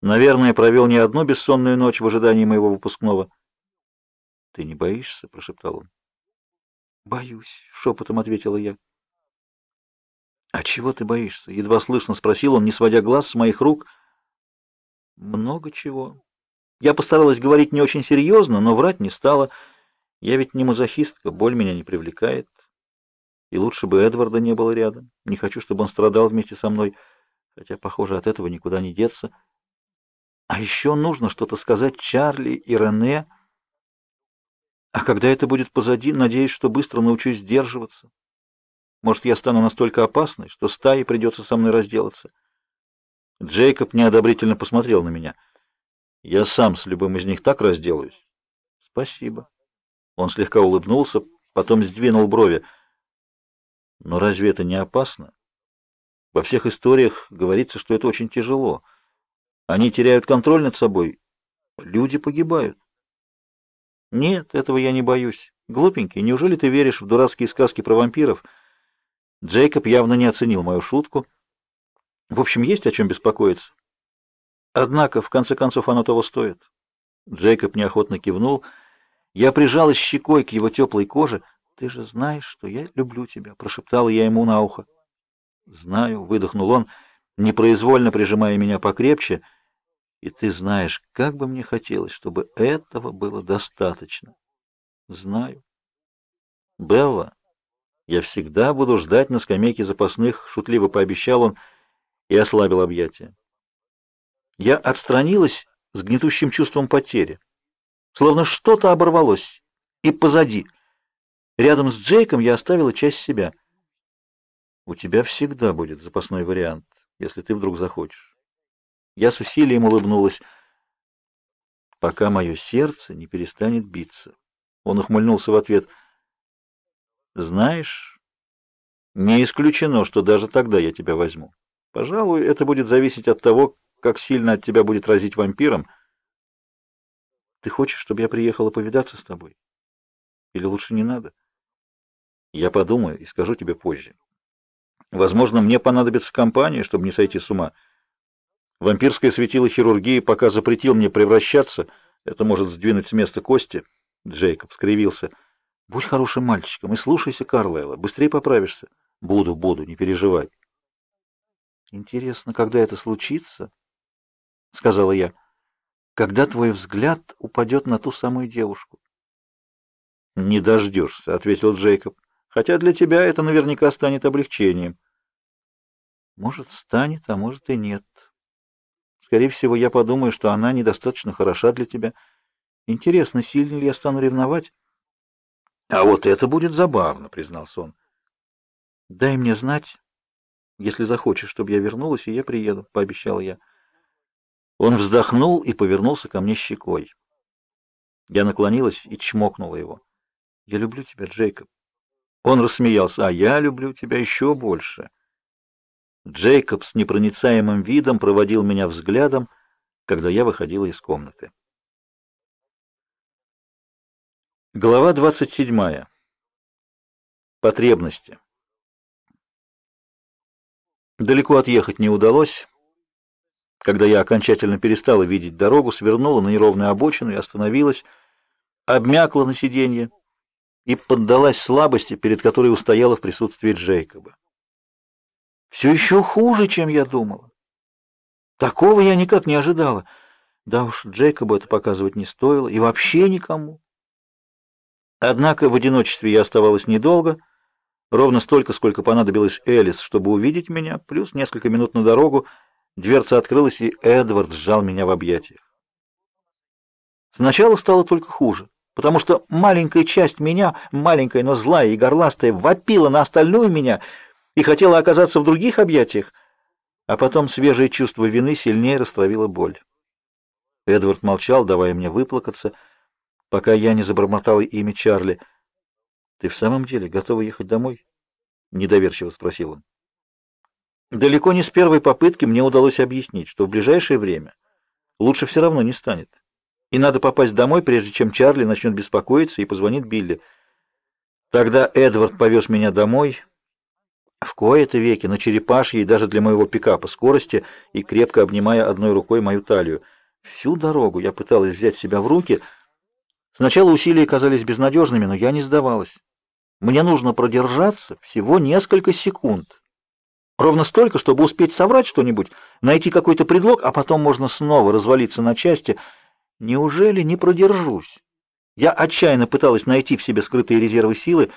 Наверное, провел не одну бессонную ночь в ожидании моего выпускного. «Ты не боишься?» — прошептал он. «Боюсь», — шепотом ответила я. «А чего ты боишься?» — едва слышно спросил он, не сводя глаз с моих рук. «Много чего». Я постаралась говорить не очень серьезно, но врать не стала. Я ведь не мазохистка, боль меня не привлекает. И лучше бы Эдварда не было рядом. Не хочу, чтобы он страдал вместе со мной, хотя, похоже, от этого никуда не деться. А еще нужно что-то сказать Чарли и Рене. А когда это будет позади, надеюсь, что быстро научусь сдерживаться. Может, я стану настолько опасной, что стае придется со мной разделаться. Джейкоб неодобрительно посмотрел на меня. Я сам с любым из них так разделаюсь. Спасибо. Он слегка улыбнулся, потом сдвинул брови. Но разве это не опасно? Во всех историях говорится, что это очень тяжело. Они теряют контроль над собой. Люди погибают. Нет, этого я не боюсь. Глупенький, неужели ты веришь в дурацкие сказки про вампиров? Джейкоб явно не оценил мою шутку. В общем, есть о чем беспокоиться. Однако, в конце концов, оно того стоит. Джейкоб неохотно кивнул. Я прижалась щекой к его теплой коже. «Ты же знаешь, что я люблю тебя», — прошептала я ему на ухо. «Знаю», — выдохнул он, непроизвольно прижимая меня покрепче. «И ты знаешь, как бы мне хотелось, чтобы этого было достаточно». «Знаю». «Белла, я всегда буду ждать на скамейке запасных», — шутливо пообещал он и ослабил объятия. Я отстранилась с гнетущим чувством потери. Словно что-то оборвалось. И позади. Рядом с Джейком я оставила часть себя. У тебя всегда будет запасной вариант, если ты вдруг захочешь. Я с усилием улыбнулась, пока мое сердце не перестанет биться. Он ухмыльнулся в ответ. Знаешь, не исключено, что даже тогда я тебя возьму. Пожалуй, это будет зависеть от того, как сильно от тебя будет разить вампиром. Ты хочешь, чтобы я приехала повидаться с тобой? Или лучше не надо? Я подумаю и скажу тебе позже. Возможно, мне понадобится компания, чтобы не сойти с ума. Вампирское светило хирургии пока запретил мне превращаться. Это может сдвинуть с места кости. Джейкоб скривился. Будь хорошим мальчиком и слушайся Карлайла. Быстрее поправишься. Буду, буду, не переживай. Интересно, когда это случится? — сказала я, — когда твой взгляд упадет на ту самую девушку. — Не дождешься, — ответил Джейкоб, — хотя для тебя это наверняка станет облегчением. — Может, станет, а может и нет. Скорее всего, я подумаю, что она недостаточно хороша для тебя. Интересно, сильно ли я стану ревновать? — А вот это будет забавно, — признался он. — Дай мне знать, если захочешь, чтобы я вернулась, и я приеду, — пообещала я. — он вздохнул и повернулся ко мне щекой. Я наклонилась и чмокнула его. «Я люблю тебя, Джейкоб». Он рассмеялся. «А я люблю тебя еще больше». Джейкоб с непроницаемым видом проводил меня взглядом, когда я выходила из комнаты. Глава 27. Потребности. Далеко отъехать не удалось. Когда я окончательно перестала видеть дорогу, свернула на неровную обочину и остановилась, обмякла на сиденье и поддалась слабости, перед которой устояла в присутствии Джейкоба. Все еще хуже, чем я думала. Такого я никак не ожидала. Да уж, Джейкобу это показывать не стоило, и вообще никому. Однако в одиночестве я оставалась недолго, ровно столько, сколько понадобилось Элис, чтобы увидеть меня, плюс несколько минут на дорогу, Дверца открылась, и Эдвард сжал меня в объятиях. Сначала стало только хуже, потому что маленькая часть меня, маленькая, но злая и горластая, вопила на остальную меня и хотела оказаться в других объятиях, а потом свежее чувство вины сильнее растравило боль. Эдвард молчал, давая мне выплакаться, пока я не забормотала имя Чарли. «Ты в самом деле готова ехать домой?» — недоверчиво спросил он. Далеко не с первой попытки мне удалось объяснить, что в ближайшее время лучше все равно не станет. И надо попасть домой, прежде чем Чарли начнет беспокоиться и позвонит Билли. Тогда Эдвард повез меня домой, в кои-то веки на черепашьей даже для моего пикапа скорости и крепко обнимая одной рукой мою талию. Всю дорогу я пыталась взять себя в руки. Сначала усилия казались безнадежными, но я не сдавалась. Мне нужно продержаться всего несколько секунд. Ровно столько, чтобы успеть соврать что-нибудь, найти какой-то предлог, а потом можно снова развалиться на части. Неужели не продержусь? Я отчаянно пыталась найти в себе скрытые резервы силы,